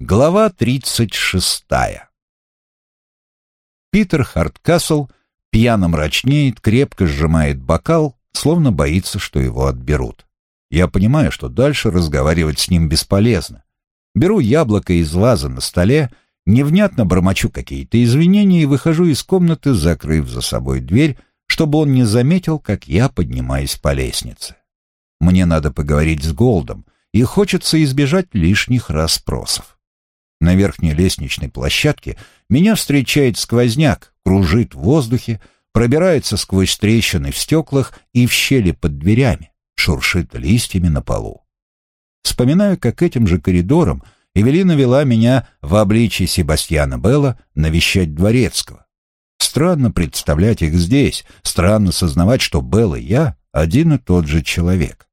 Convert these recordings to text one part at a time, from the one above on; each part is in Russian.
Глава тридцать шестая. Питер Харткасл пьяно мрачнеет, крепко сжимает бокал, словно боится, что его отберут. Я понимаю, что дальше разговаривать с ним бесполезно. Беру яблоко из вазы на столе, невнятно бормочу какие-то извинения и выхожу из комнаты, закрыв за собой дверь, чтобы он не заметил, как я поднимаюсь по лестнице. Мне надо поговорить с Голдом, и хочется избежать лишних расспросов. На верхней лестничной площадке меня встречает сквозняк, кружит в воздухе, пробирается сквозь трещины в стеклах и в щели под дверями, шуршит листьями на полу. Вспоминаю, как этим же коридором Эвелина вела меня в обличии Себастьяна Белла навещать Дворецкого. Странно представлять их здесь, странно сознавать, что Белл и я один и тот же человек.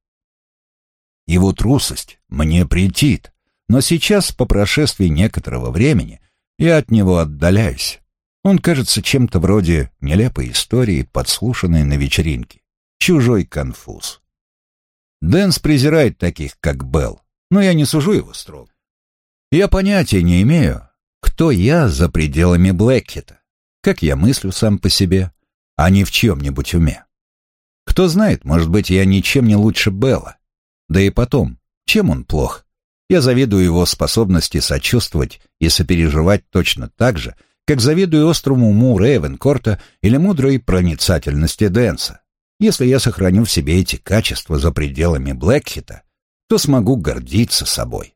Его трусость мне претит, но сейчас, по прошествии некоторого времени, я от него отдаляюсь. Он кажется чем-то вроде нелепой истории, подслушанной на вечеринке. Чужой конфуз. Дэнс презирает таких, как Белл, но я не сужу его строго. Я понятия не имею, кто я за пределами Блэкхита, как я мыслю сам по себе, а не в чьем-нибудь уме. Кто знает, может быть, я ничем не лучше Белла. Да и потом, чем он плох? Я завидую его способности сочувствовать и сопереживать точно так же, как завидую острому уму Рейвенкорта или мудрой проницательности Дэнса. Если я сохраню в себе эти качества за пределами Блэкхита, то смогу гордиться собой.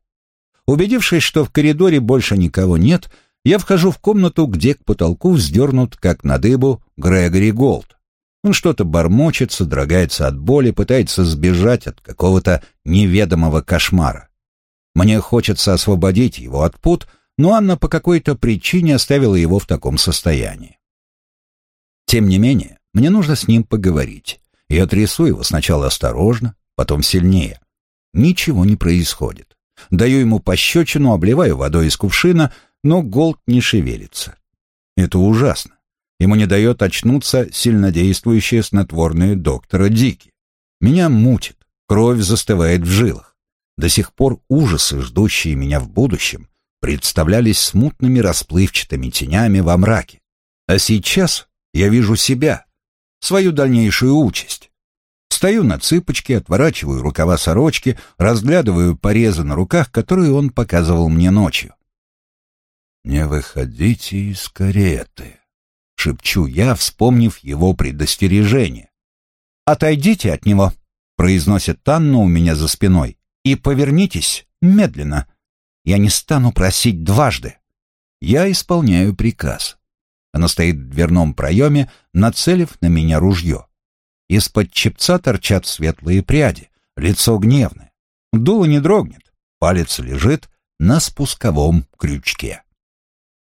Убедившись, что в коридоре больше никого нет, я вхожу в комнату, где к потолку вздернут, как на дыбу, Грегори Голд. Он что-то бормочет, содрогается от боли, пытается сбежать от какого-то неведомого кошмара. Мне хочется освободить его от пут, но Анна по какой-то причине оставила его в таком состоянии. Тем не менее, мне нужно с ним поговорить. Я трясу его сначала осторожно, потом сильнее. Ничего не происходит. Даю ему пощечину, обливаю водой из кувшина, но Голд не шевелится. Это ужасно. Ему не дает очнуться сильнодействующее снотворное доктора Дики. Меня мутит, кровь застывает в жилах. До сих пор ужасы, ждущие меня в будущем, представлялись смутными расплывчатыми тенями во мраке. А сейчас я вижу себя, свою дальнейшую участь. Стою на цыпочке, отворачиваю рукава сорочки, разглядываю порезы на руках, которые он показывал мне ночью. «Не выходите из кареты», — шепчу я, вспомнив его предостережение. «Отойдите от него», — произносит Танна у меня за спиной и повернитесь медленно. Я не стану просить дважды. Я исполняю приказ. Она стоит в дверном проеме, нацелив на меня ружье. Из-под чепца торчат светлые пряди, лицо гневное. Дуло не дрогнет, палец лежит на спусковом крючке.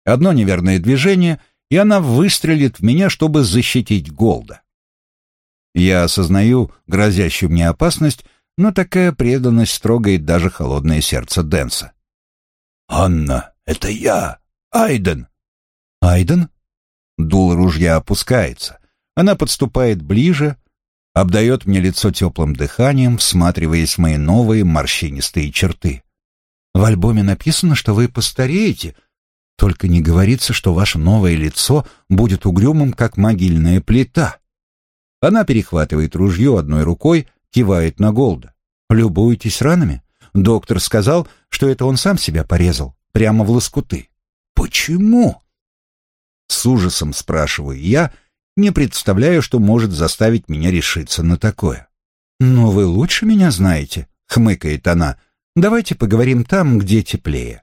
Одно неверное движение, и она выстрелит в меня, чтобы защитить Голда. Я осознаю грозящую мне опасность, но такая преданность трогает даже холодное сердце Дэнса. «Анна, это я, Айден!» «Айден?» Дул ружья опускается. Она подступает ближе, обдает мне лицо теплым дыханием, всматриваясь в мои новые морщинистые черты. «В альбоме написано, что вы постареете. Только не говорится, что ваше новое лицо будет угрюмым, как могильная плита». Она перехватывает ружье одной рукой, кивает на Голда. «Любуетесь ранами? Доктор сказал, что это он сам себя порезал, прямо в лоскуты». «Почему?» С ужасом спрашиваю я, не представляю, что может заставить меня решиться на такое. «Но вы лучше меня знаете», — хмыкает она. «Давайте поговорим там, где теплее».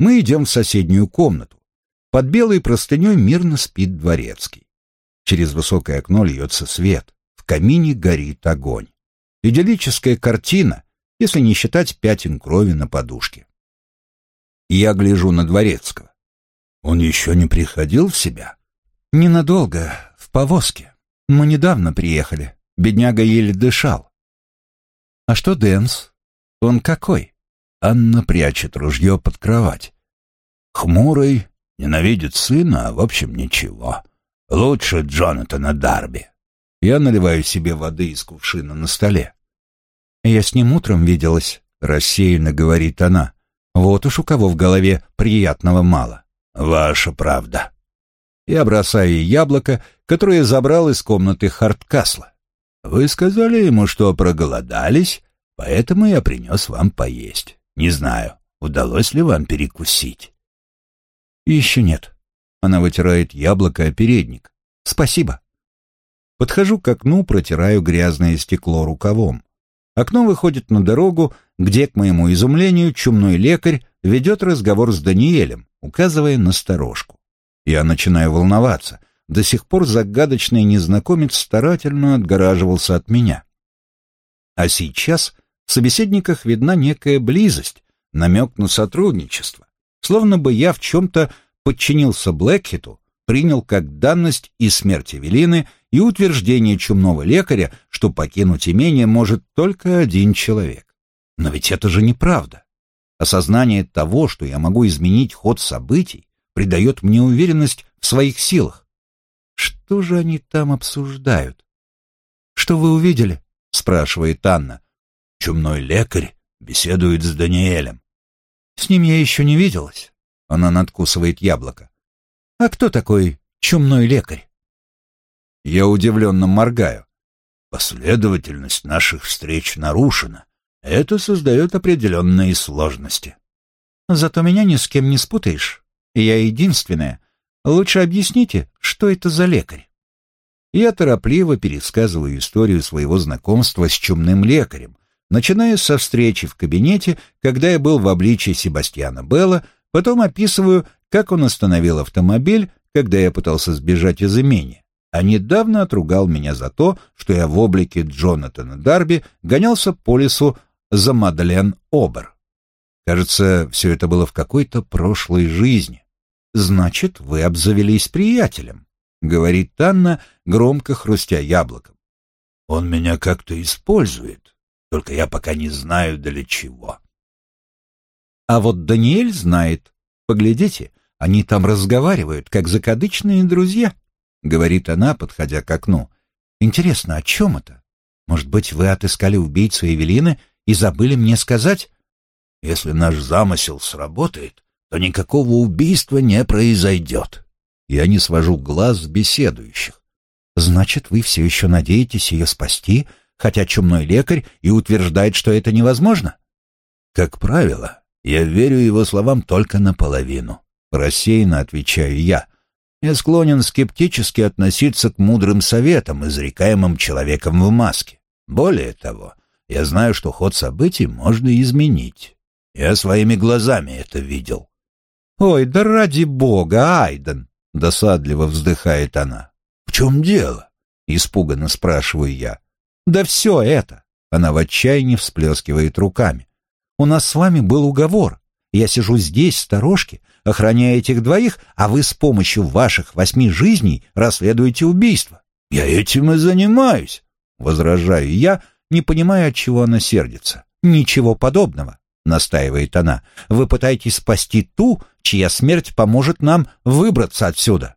Мы идем в соседнюю комнату. Под белой простыней мирно спит дворецкий. Через высокое окно льется свет. В камине горит огонь. Идиллическая картина, если не считать пятен крови на подушке. Я гляжу на Дворецкого. Он еще не приходил в себя? Ненадолго, в повозке. Мы недавно приехали. Бедняга еле дышал. А что Дэнс? Он какой? Анна прячет ружье под кровать. Хмурый, ненавидит сына, а в общем ничего. Лучше Джонатана Дарби. Я наливаю себе воды из кувшина на столе. «Я с ним утром виделась», — рассеянно говорит она. Вот уж у кого в голове приятного мало. Ваша правда. Я бросаю яблоко, которое забрал из комнаты Харткасла. Вы сказали ему, что проголодались, поэтому я принес вам поесть. Не знаю, удалось ли вам перекусить. Еще нет. Она вытирает яблоко о передник. Спасибо. Подхожу к окну, протираю грязное стекло рукавом. Окно выходит на дорогу, где, к моему изумлению, чумной лекарь ведет разговор с Даниэлем, указывая на сторожку. Я начинаю волноваться. До сих пор загадочный незнакомец старательно отгораживался от меня. А сейчас в собеседниках видна некая близость, намек на сотрудничество. Словно бы я в чем-то подчинился Блэкхиту, принял как данность и смерть Эвелины, и утверждение чумного лекаря, что покинуть имение может только один человек. Но ведь это же неправда. Осознание того, что я могу изменить ход событий, придает мне уверенность в своих силах. Что же они там обсуждают? «Что вы увидели?» — спрашивает Анна. «Чумной лекарь беседует с Даниэлем». «С ним я еще не виделась». Она надкусывает яблоко. «А кто такой чумной лекарь?» Я удивленно моргаю. Последовательность наших встреч нарушена. Это создает определенные сложности. Зато меня ни с кем не спутаешь. Я единственная. Лучше объясните, что это за лекарь. Я торопливо пересказываю историю своего знакомства с чумным лекарем, начиная со встречи в кабинете, когда я был в обличии Себастьяна Белла, потом описываю, как он остановил автомобиль, когда я пытался сбежать из имения а недавно отругал меня за то, что я в облике Джонатана Дарби гонялся по лесу за Мадлен Обер. Кажется, все это было в какой-то прошлой жизни. Значит, вы обзавелись приятелем, говорит Танна, громко хрустя яблоком. Он меня как-то использует, только я пока не знаю для чего. А вот Даниэль знает. Поглядите, они там разговаривают, как закадычные друзья. — говорит она, подходя к окну. «Интересно, о чем это? Может быть, вы отыскали убийцу Эвелины и забыли мне сказать?» «Если наш замысел сработает, то никакого убийства не произойдет». Я не свожу глаз с беседующих. «Значит, вы все еще надеетесь ее спасти, хотя чумной лекарь и утверждает, что это невозможно?» «Как правило, я верю его словам только наполовину», — рассеянно отвечаю я я склонен скептически относиться к мудрым советам, изрекаемым человеком в маске. Более того, я знаю, что ход событий можно изменить. Я своими глазами это видел. «Ой, да ради бога, Айден!» — досадливо вздыхает она. «В чем дело?» — испуганно спрашиваю я. «Да все это!» — она в отчаянии всплескивает руками. «У нас с вами был уговор. Я сижу здесь, в сторожке, охраняя этих двоих, а вы с помощью ваших восьми жизней расследуете убийство. Я этим и занимаюсь, возражаю я, не понимая, от чего она сердится. Ничего подобного, настаивает она. Вы пытаетесь спасти ту, чья смерть поможет нам выбраться отсюда.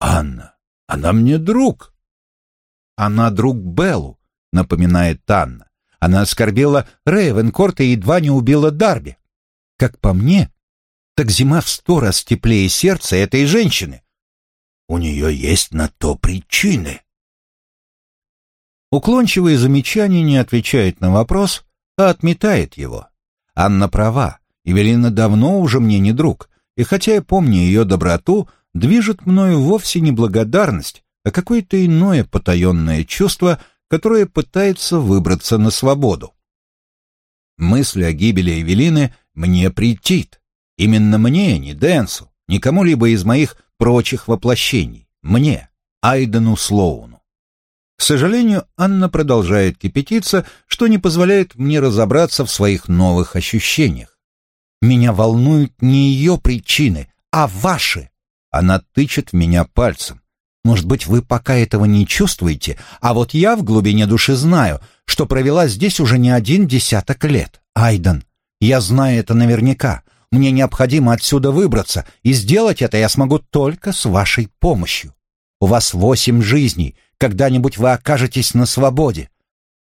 Анна, она мне друг. Она друг Беллу, напоминает Танна. Она оскорбила Рейвенкорта и едва не убила Дарби. Как по мне, так зима в сто раз теплее сердца этой женщины. У нее есть на то причины. Уклончивое замечание не отвечает на вопрос, а отметает его. Анна права, Евелина давно уже мне не друг, и хотя я помню ее доброту, движет мною вовсе не благодарность, а какое-то иное потаенное чувство, которое пытается выбраться на свободу. Мысль о гибели Эвелины мне претит. Именно мне, не Дэнсу, не кому-либо из моих прочих воплощений. Мне, Айдену Слоуну. К сожалению, Анна продолжает кипятиться, что не позволяет мне разобраться в своих новых ощущениях. Меня волнуют не ее причины, а ваши. Она тычет меня пальцем. Может быть, вы пока этого не чувствуете, а вот я в глубине души знаю, что провела здесь уже не один десяток лет. Айден, я знаю это наверняка. Мне необходимо отсюда выбраться, и сделать это я смогу только с вашей помощью. У вас восемь жизней, когда-нибудь вы окажетесь на свободе.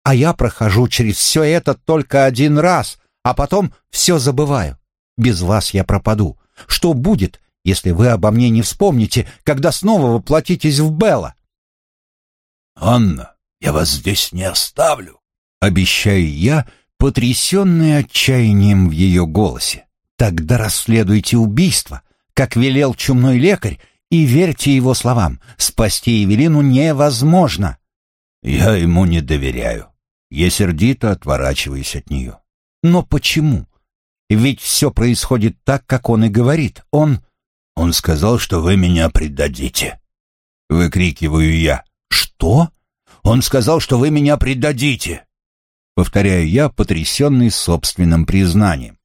А я прохожу через все это только один раз, а потом все забываю. Без вас я пропаду. Что будет, если вы обо мне не вспомните, когда снова воплотитесь в Белла?» «Анна, я вас здесь не оставлю», — обещаю я, потрясенный отчаянием в ее голосе. «Тогда расследуйте убийство, как велел чумной лекарь, и верьте его словам. Спасти Евелину невозможно». «Я ему не доверяю». Я сердито отворачиваюсь от нее. «Но почему? Ведь все происходит так, как он и говорит. Он...» «Он сказал, что вы меня предадите». Выкрикиваю я. «Что?» «Он сказал, что вы меня предадите!» Повторяю я, потрясенный собственным признанием.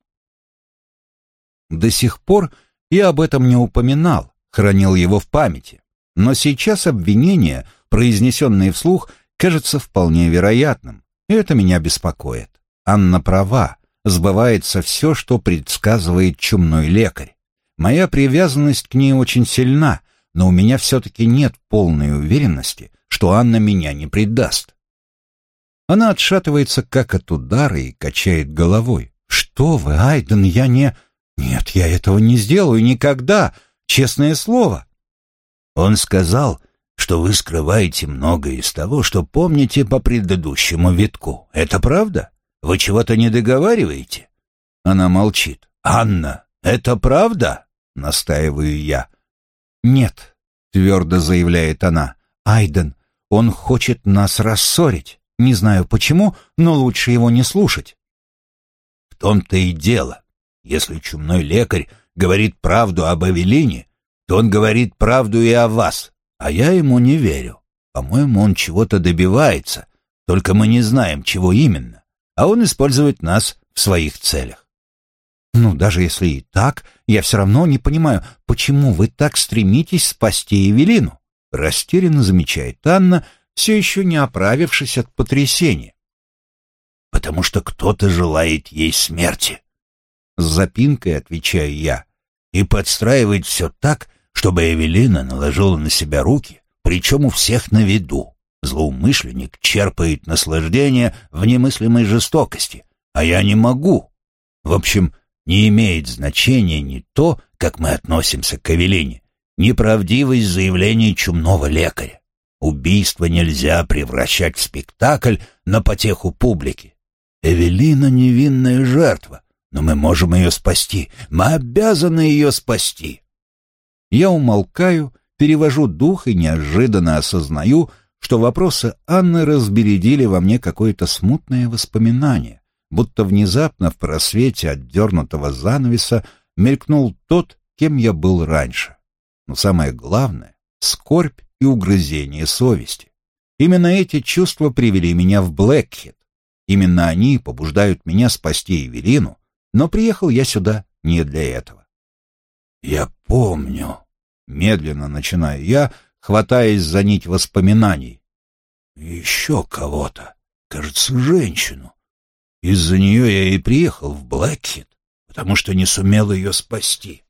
До сих пор я об этом не упоминал, хранил его в памяти. Но сейчас обвинение, произнесенное вслух, кажется вполне вероятным, и это меня беспокоит. Анна права, сбывается все, что предсказывает чумной лекарь. Моя привязанность к ней очень сильна, но у меня все-таки нет полной уверенности, что Анна меня не предаст. Она отшатывается как от удара и качает головой. «Что вы, Айден, я не...» «Нет, я этого не сделаю никогда, честное слово». Он сказал, что вы скрываете многое из того, что помните по предыдущему витку. Это правда? Вы чего-то не договариваете? Она молчит. «Анна, это правда?» — настаиваю я. «Нет», — твердо заявляет она. «Айден, он хочет нас рассорить. Не знаю почему, но лучше его не слушать». «В том-то и дело. Если чумной лекарь говорит правду об Авелине, то он говорит правду и о вас, а я ему не верю. По-моему, он чего-то добивается, только мы не знаем, чего именно, а он использует нас в своих целях. Ну, даже если и так, я все равно не понимаю, почему вы так стремитесь спасти Евелину? Растерянно замечает Анна, все еще не оправившись от потрясения. Потому что кто-то желает ей смерти. С запинкой отвечаю я. И подстраивает все так, чтобы Эвелина наложила на себя руки, причем у всех на виду. Злоумышленник черпает наслаждение в немыслимой жестокости, а я не могу. В общем, не имеет значения ни то, как мы относимся к Эвелине, ни правдивость заявлений чумного лекаря. Убийство нельзя превращать в спектакль на потеху публики. Эвелина — невинная жертва, но мы можем ее спасти. Мы обязаны ее спасти. Я умолкаю, перевожу дух и неожиданно осознаю, что вопросы Анны разбередили во мне какое-то смутное воспоминание, будто внезапно в просвете отдернутого занавеса мелькнул тот, кем я был раньше. Но самое главное — скорбь и угрызение совести. Именно эти чувства привели меня в Блэкхед. Именно они побуждают меня спасти Евелину, но приехал я сюда не для этого. «Я помню», — медленно начинаю я, хватаясь за нить воспоминаний. «Еще кого-то, кажется, женщину. Из-за нее я и приехал в Блэкхит, потому что не сумел ее спасти».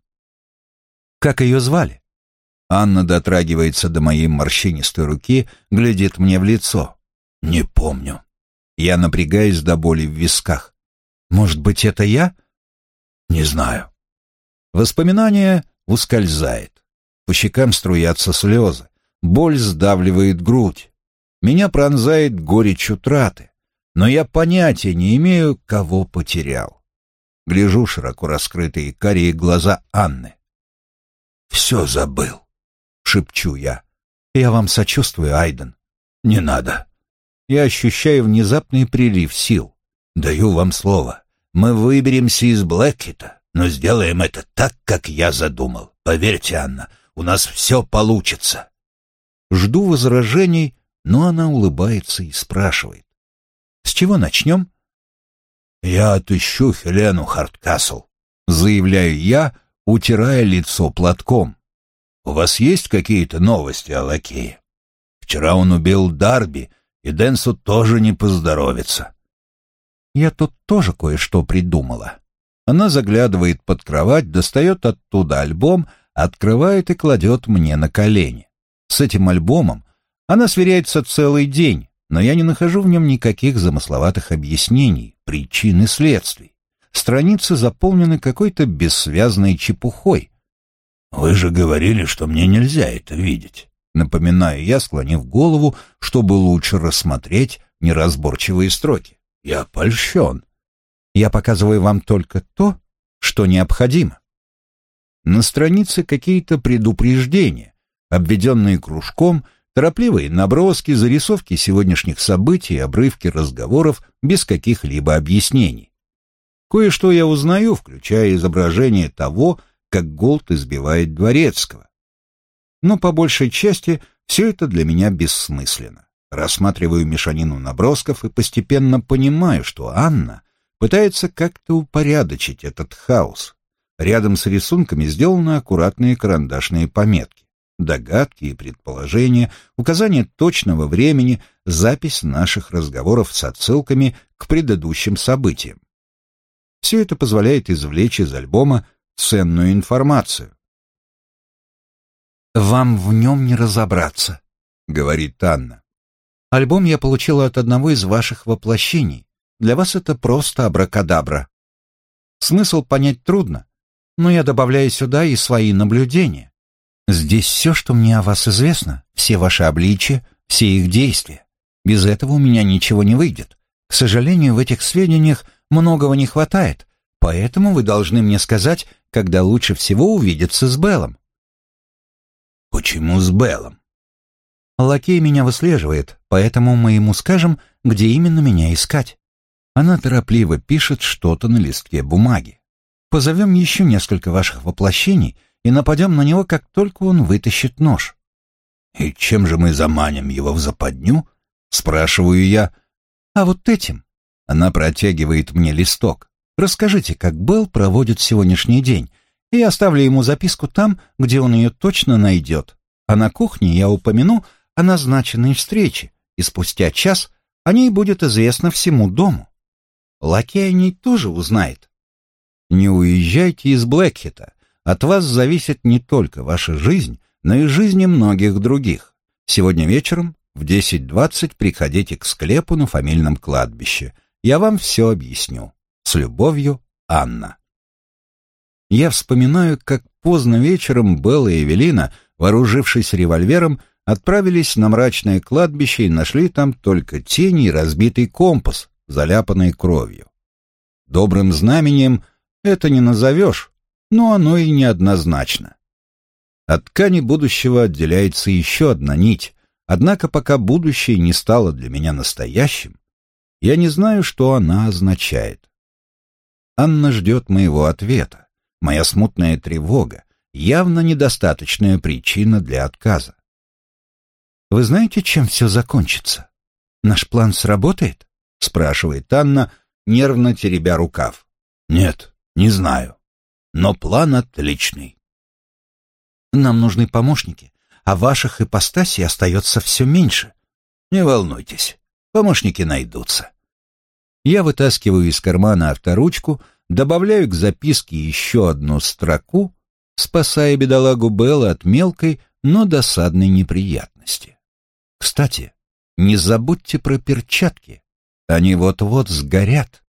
«Как ее звали?» Анна дотрагивается до моей морщинистой руки, глядит мне в лицо. «Не помню». Я напрягаюсь до боли в висках. Может быть, это я? Не знаю. Воспоминание ускользает. По щекам струятся слезы. Боль сдавливает грудь. Меня пронзает горечь утраты. Но я понятия не имею, кого потерял. Гляжу широко раскрытые карие глаза Анны. «Все забыл», — шепчу я. «Я вам сочувствую, Айден». «Не надо». Я ощущаю внезапный прилив сил. Даю вам слово. Мы выберемся из Блэккета, но сделаем это так, как я задумал. Поверьте, Анна, у нас все получится. Жду возражений, но она улыбается и спрашивает. С чего начнем? Я отыщу Хелену Харткасл, заявляю я, утирая лицо платком. У вас есть какие-то новости о лакее? Вчера он убил Дарби, и Денсу тоже не поздоровится. Я тут тоже кое-что придумала. Она заглядывает под кровать, достает оттуда альбом, открывает и кладет мне на колени. С этим альбомом она сверяется целый день, но я не нахожу в нем никаких замысловатых объяснений, причин и следствий. страницы заполнены какой-то бессвязной чепухой. «Вы же говорили, что мне нельзя это видеть», — напоминаю я, склонив голову, чтобы лучше рассмотреть неразборчивые строки. «Я польщен». «Я показываю вам только то, что необходимо». На странице какие-то предупреждения, обведенные кружком, торопливые наброски, зарисовки сегодняшних событий, обрывки разговоров без каких-либо объяснений. Кое-что я узнаю, включая изображение того, как Голд избивает Дворецкого. Но по большей части все это для меня бессмысленно. Рассматриваю мешанину набросков и постепенно понимаю, что Анна пытается как-то упорядочить этот хаос, Рядом с рисунками сделаны аккуратные карандашные пометки, догадки и предположения, указание точного времени, запись наших разговоров с отсылками к предыдущим событиям. Все это позволяет извлечь из альбома ценную информацию. «Вам в нем не разобраться», — говорит Анна. «Альбом я получила от одного из ваших воплощений. Для вас это просто абракадабра. Смысл понять трудно, но я добавляю сюда и свои наблюдения. Здесь все, что мне о вас известно, все ваши обличия, все их действия. Без этого у меня ничего не выйдет. К сожалению, в этих сведениях многого не хватает, поэтому вы должны мне сказать, когда лучше всего увидеться с Беллом. Почему с Беллом? Лакей меня выслеживает, поэтому мы ему скажем, где именно меня искать. Она торопливо пишет что-то на листке бумаги. Позовем еще несколько ваших воплощений и нападем на него, как только он вытащит нож. И чем же мы заманим его в западню? Спрашиваю я. А вот этим. Она протягивает мне листок. Расскажите, как Белл проводит сегодняшний день, и оставлю ему записку там, где он ее точно найдет. А на кухне я упомяну о назначенной встрече, и спустя час о ней будет известно всему дому. Лакей о ней тоже узнает, не уезжайте из Блэкхита. От вас зависит не только ваша жизнь, но и жизни многих других. Сегодня вечером в 10.20 приходите к склепу на фамильном кладбище. Я вам все объясню. С любовью, Анна. Я вспоминаю, как поздно вечером Белла и Эвелина, вооружившись револьвером, отправились на мрачное кладбище и нашли там только тени и разбитый компас, заляпанный кровью. Добрым знаменем — это не назовешь, но оно и неоднозначно. От ткани будущего отделяется еще одна нить, однако пока будущее не стало для меня настоящим, я не знаю, что она означает. Анна ждет моего ответа. Моя смутная тревога — явно недостаточная причина для отказа. «Вы знаете, чем все закончится? Наш план сработает?» — спрашивает Анна, нервно теребя рукав. «Нет, не знаю. Но план отличный. Нам нужны помощники, а ваших ипостасей остается все меньше. Не волнуйтесь, помощники найдутся. Я вытаскиваю из кармана авторучку, добавляю к записке еще одну строку, спасая бедолагу Белла от мелкой, но досадной неприятности. Кстати, не забудьте про перчатки. Они вот-вот сгорят.